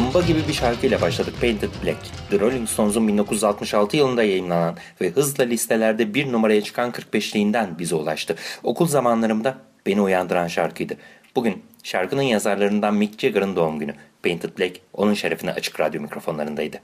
zımba gibi bir şarkıyla başladık Painted Black. The Rolling Stones'un 1966 yılında yayınlanan ve hızla listelerde bir numaraya çıkan 45'liğinden bize ulaştı. Okul zamanlarımda beni uyandıran şarkıydı. Bugün şarkının yazarlarından Mick Jagger'ın doğum günü. Painted Black onun şerefine açık radyo mikrofonlarındaydı.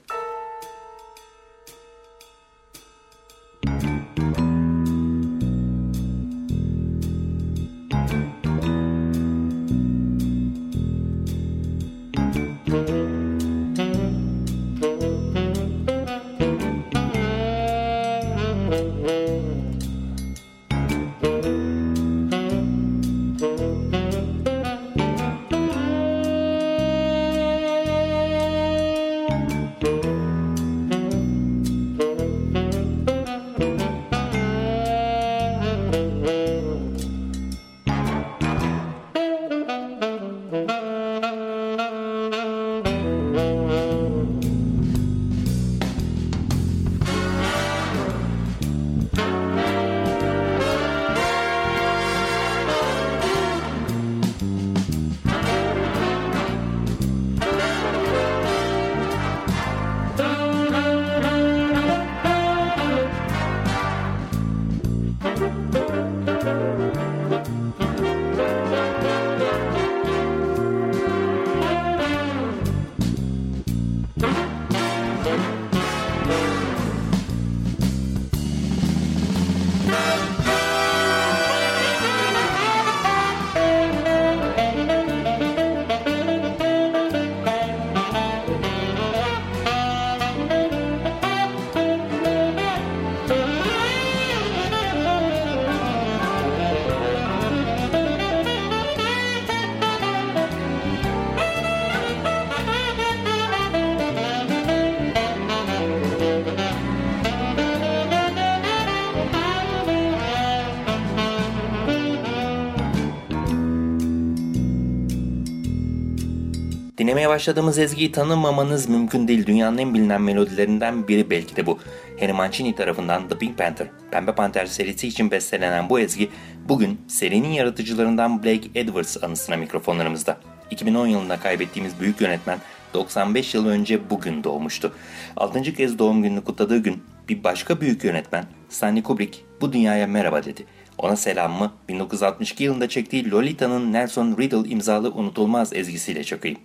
Dinlemeye başladığımız ezgiyi tanımamanız mümkün değil. Dünyanın en bilinen melodilerinden biri belki de bu. Henry Mancini tarafından The Pink Panther, Pembe Panter serisi için bestelenen bu ezgi bugün serinin yaratıcılarından Blake Edwards anısına mikrofonlarımızda. 2010 yılında kaybettiğimiz büyük yönetmen 95 yıl önce bugün doğmuştu. 6. kez doğum gününü kutladığı gün bir başka büyük yönetmen Stanley Kubrick bu dünyaya merhaba dedi. Ona selamımı 1962 yılında çektiği Lolita'nın Nelson Riddle imzalı unutulmaz ezgisiyle çakayım.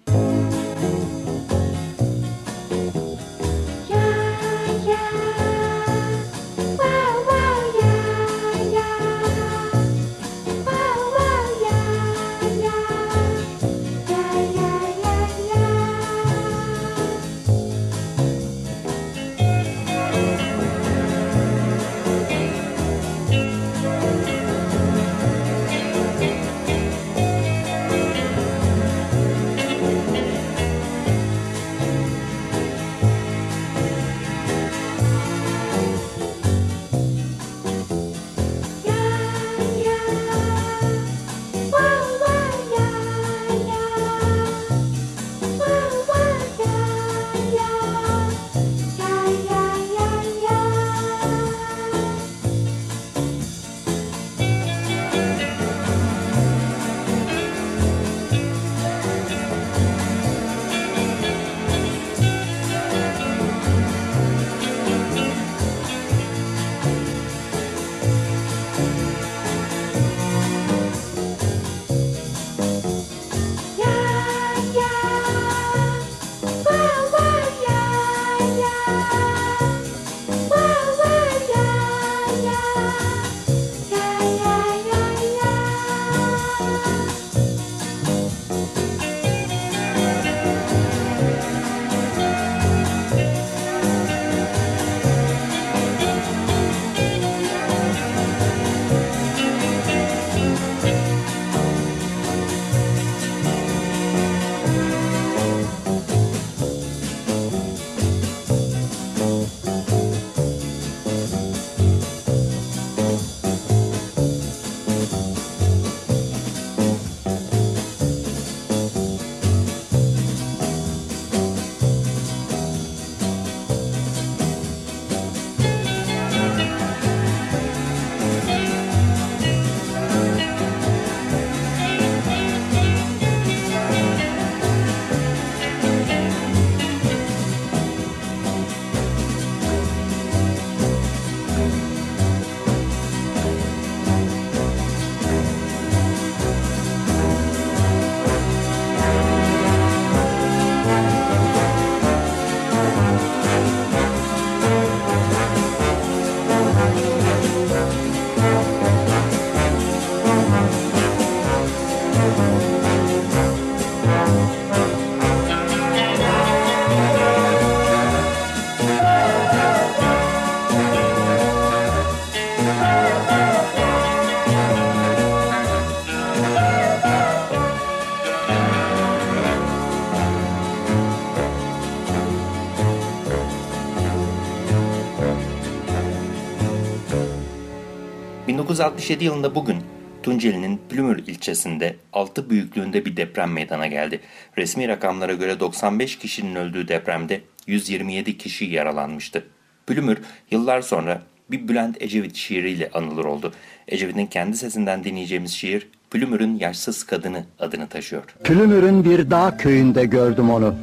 1967 yılında bugün Tunceli'nin Plümür ilçesinde 6 büyüklüğünde bir deprem meydana geldi. Resmi rakamlara göre 95 kişinin öldüğü depremde 127 kişi yaralanmıştı. Plümür yıllar sonra bir Bülent Ecevit şiiriyle anılır oldu. Ecevit'in kendi sesinden dinleyeceğimiz şiir Plümür'ün Yaşsız Kadını adını taşıyor. Plümür'ün bir dağ köyünde gördüm onu.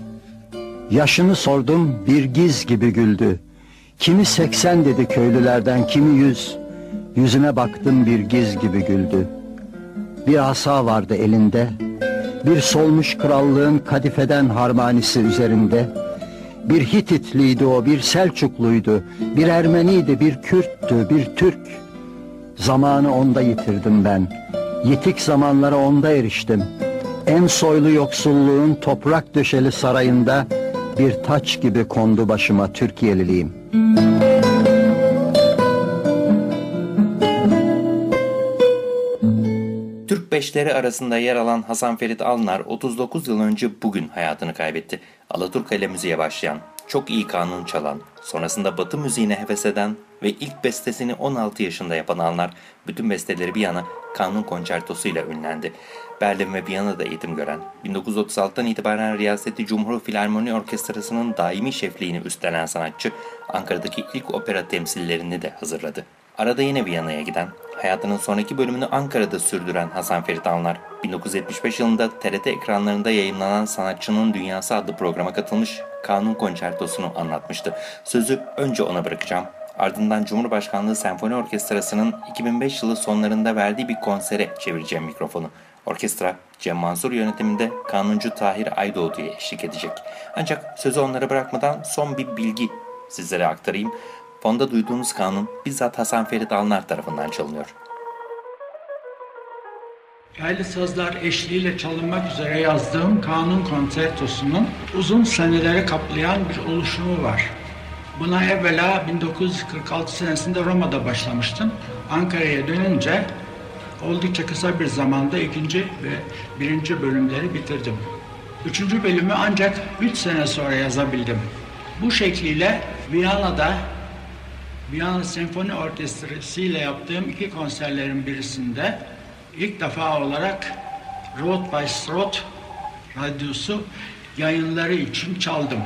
Yaşını sordum bir giz gibi güldü. Kimi 80 dedi köylülerden kimi 100. Yüzüme baktım bir giz gibi güldü. Bir asa vardı elinde. Bir solmuş krallığın kadifeden harmanisi üzerinde. Bir Hititliydi o, bir Selçukluydu, bir Ermeniydi, bir Kürttü, bir Türk. Zamanı onda yitirdim ben. Yitik zamanlara onda eriştim. En soylu yoksulluğun toprak döşeli sarayında bir taç gibi kondu başıma Türkiye'liliğim. Müzik beşleri arasında yer alan Hasan Ferit Alnar 39 yıl önce bugün hayatını kaybetti. Alaturka ile müziğe başlayan, çok iyi kanun çalan, sonrasında batı müziğine heves eden ve ilk bestesini 16 yaşında yapan anlar bütün besteleri bir yana kanun konçertosuyla ünlendi. Berlin ve Viyana'da eğitim gören, 1936'dan itibaren Riyaseti Cumhur Filarmoni Orkestrası'nın daimi şefliğini üstlenen sanatçı, Ankara'daki ilk opera temsillerini de hazırladı. Arada yine Viyana'ya giden, hayatının sonraki bölümünü Ankara'da sürdüren Hasan Ferit Anlar, 1975 yılında TRT ekranlarında yayınlanan Sanatçının Dünyası adlı programa katılmış Kanun Konçertosunu anlatmıştı. Sözü önce ona bırakacağım. Ardından Cumhurbaşkanlığı Senfoni Orkestrası'nın 2005 yılı sonlarında verdiği bir konsere çevireceğim mikrofonu. Orkestra Cem Mansur yönetiminde kanuncu Tahir Aydoğdu'ya eşlik edecek. Ancak sözü onlara bırakmadan son bir bilgi sizlere aktarayım. Fonda duyduğunuz kanun bizzat Hasan Ferit Alnar tarafından çalınıyor. Yaylı sazlar eşliğiyle çalınmak üzere yazdığım kanun konsertosunun uzun seneleri kaplayan bir oluşumu var. Buna evvela 1946 senesinde Roma'da başlamıştım. Ankara'ya dönünce oldukça kısa bir zamanda ikinci ve birinci bölümleri bitirdim. Üçüncü bölümü ancak üç sene sonra yazabildim. Bu şekliyle Viyana'da Viyana Senfoni Orkestrası ile yaptığım iki konserlerin birisinde ilk defa olarak Road by Strot radyosu yayınları için çaldım.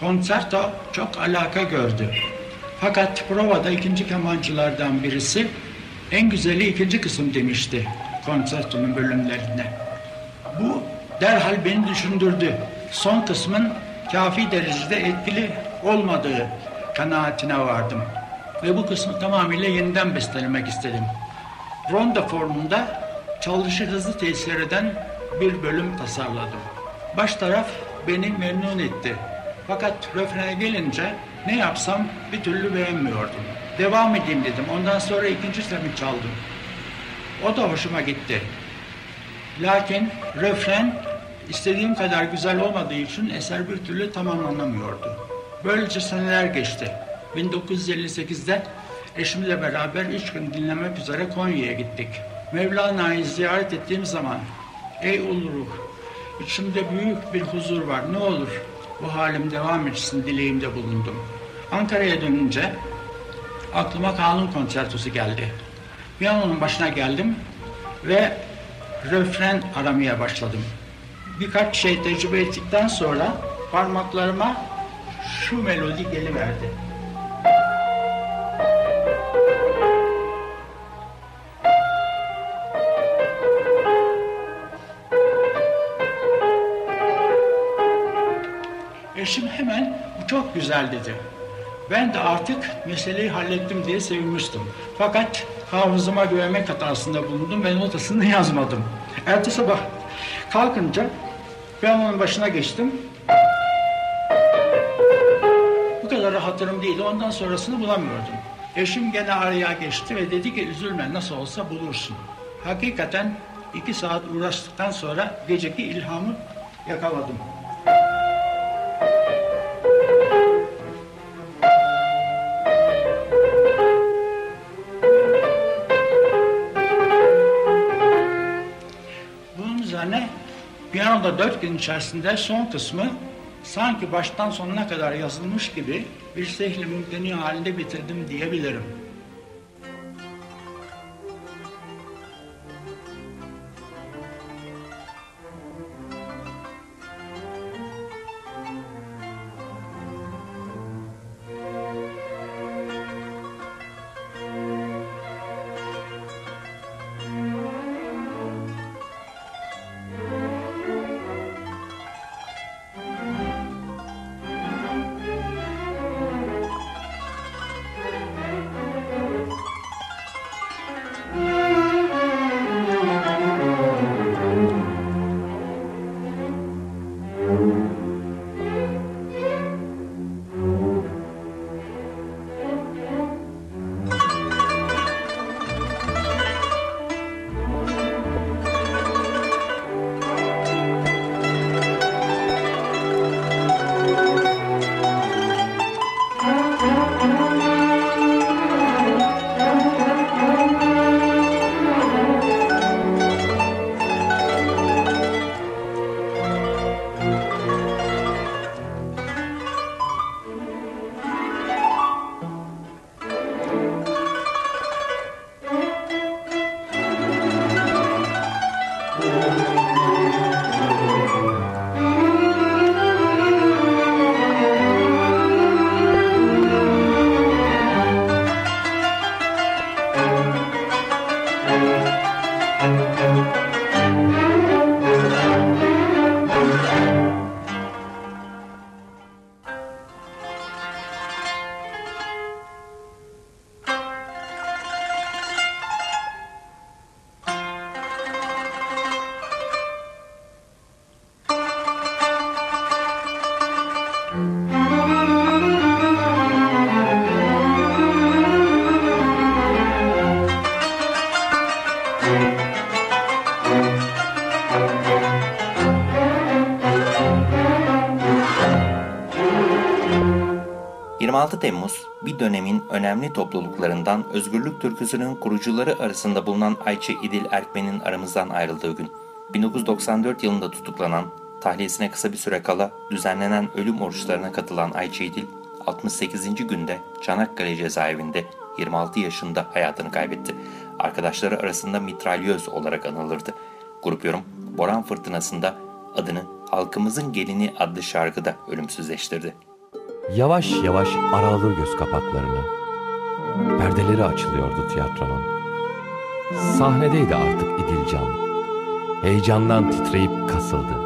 Konserto çok alaka gördü. Fakat provada ikinci kemancılardan birisi en güzeli ikinci kısım demişti konsertonun bölümlerine. Bu derhal beni düşündürdü. Son kısmın kafi derecede etkili olmadığı kanaatine vardım. Ve bu kısmı tamamıyla yeniden bestelemek istedim. Ronda formunda çalışı hızlı tesir eden bir bölüm tasarladım. Baş taraf beni memnun etti. Fakat refrene gelince ne yapsam bir türlü beğenmiyordum. Devam edeyim dedim. Ondan sonra ikinci semi çaldım. O da hoşuma gitti. Lakin refren istediğim kadar güzel olmadığı için eser bir türlü tamamlanamıyordu. Böylece seneler geçti. 1958'de eşimle beraber üç gün dinlemek üzere Konya'ya gittik. Mevlana'yı ziyaret ettiğim zaman ey ulu içimde büyük bir huzur var ne olur bu halim devam etsin dileğimde bulundum. Ankara'ya dönünce aklıma kanun konsertosu geldi. Piyanonun başına geldim ve refren aramaya başladım. Birkaç şey tecrübe ettikten sonra parmaklarıma şu melodi geliverdi. Eşim hemen bu çok güzel dedi. Ben de artık meseleyi hallettim diye sevinmiştim. Fakat hafızıma güvenmek hatasında bulundum ve notasını yazmadım. Ertesi sabah kalkınca ben onun başına geçtim. Bu kadar hatırım değildi. Ondan sonrasını bulamıyordum. Eşim gene araya geçti ve dedi ki üzülme nasıl olsa bulursun. Hakikaten iki saat uğraştıktan sonra geceki ilhamı yakaladım. Piyanoda dört gün içerisinde son kısmı sanki baştan sonuna kadar yazılmış gibi bir sehli mümkünü halinde bitirdim diyebilirim. 26 Temmuz bir dönemin önemli topluluklarından Özgürlük Türküsü'nün kurucuları arasında bulunan Ayça İdil Erkmen'in aramızdan ayrıldığı gün. 1994 yılında tutuklanan, tahliyesine kısa bir süre kala düzenlenen ölüm oruçlarına katılan Ayça İdil, 68. günde Çanakkale cezaevinde 26 yaşında hayatını kaybetti. Arkadaşları arasında mitralyöz olarak anılırdı. Grup yorum Boran Fırtınası'nda adını Halkımızın Gelini adlı şarkıda ölümsüzleştirdi. Yavaş yavaş araladı göz kapaklarını. Perdeleri açılıyordu tiyatronun. Sahnedeydi artık İdilcan. Heyecandan titreyip kasıldı.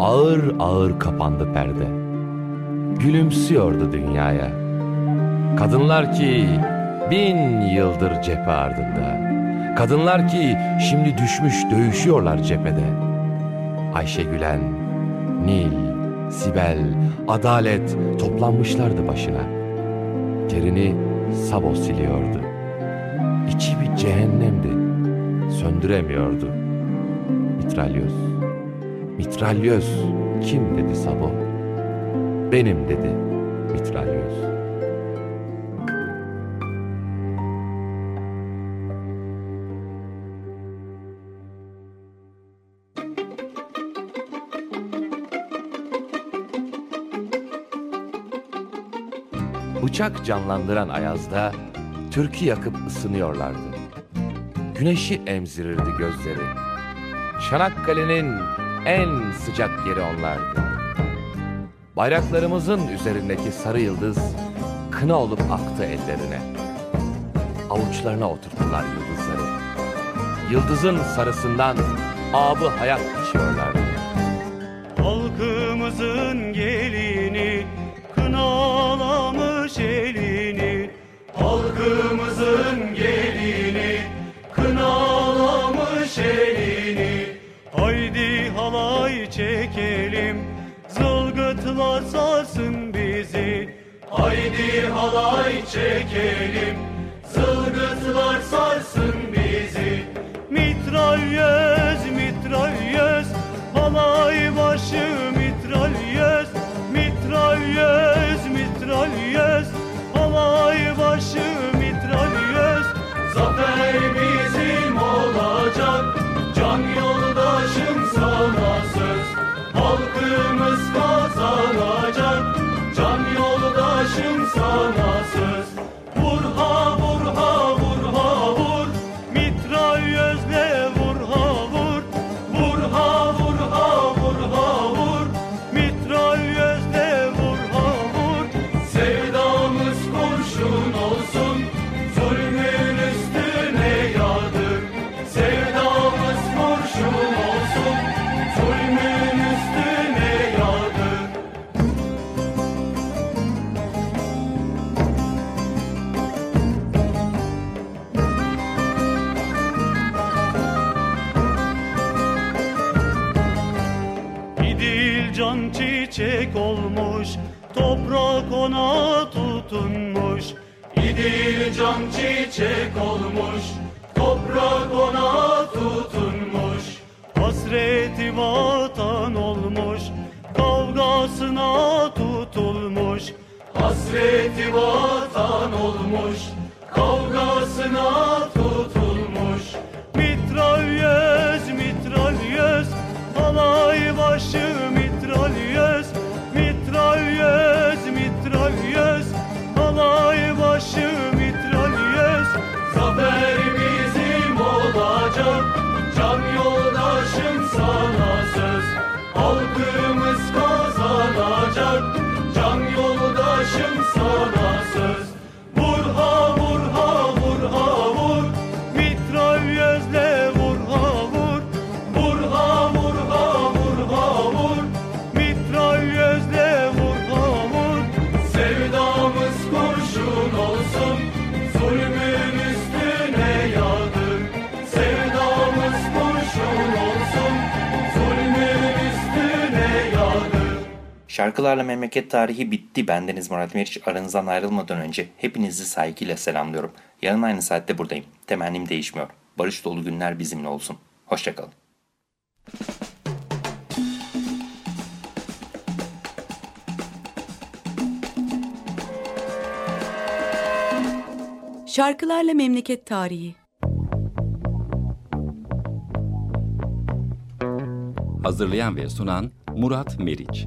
Ağır ağır kapandı perde. Gülümsüyordu dünyaya. Kadınlar ki bin yıldır cephe ardında. Kadınlar ki şimdi düşmüş dövüşüyorlar cephede. Ayşe Gülen, Nil, Sibel, Adalet toplanmışlardı başına. Terini Sabo siliyordu. İçi bir cehennemdi. Söndüremiyordu. Mitralyöz. Mitralyöz kim dedi Sabo? Benim dedi mitralyöz. Bıçak canlandıran ayazda türkü yakıp ısınıyorlardı. Güneşi emzirirdi gözleri. Çanakkale'nin en sıcak yeri onlardı. Bayraklarımızın üzerindeki sarı yıldız kına olup aktı ellerine. Avuçlarına oturttular yıldızları. Yıldızın sarısından abı hayat içiyorlardı. Halay çekelim zılgıtlar sarsın bizi. Haydi halay çekelim zılgıtlar sarsın bizi. Mitralyöz can çiçek olmuş, toprak ona tutunmuş. Hasreti vatan olmuş, kavgasına tutulmuş. Hasreti vatan olmuş, kavgasına tutulmuş. solo. Şarkılarla memleket tarihi bitti. Bendeniz Murat Meriç aranızdan ayrılmadan önce hepinizi saygıyla selamlıyorum. Yarın aynı saatte buradayım. Temennim değişmiyor. Barış dolu günler bizimle olsun. Hoşçakalın. Şarkılarla Memleket Tarihi Hazırlayan ve sunan Murat Meriç.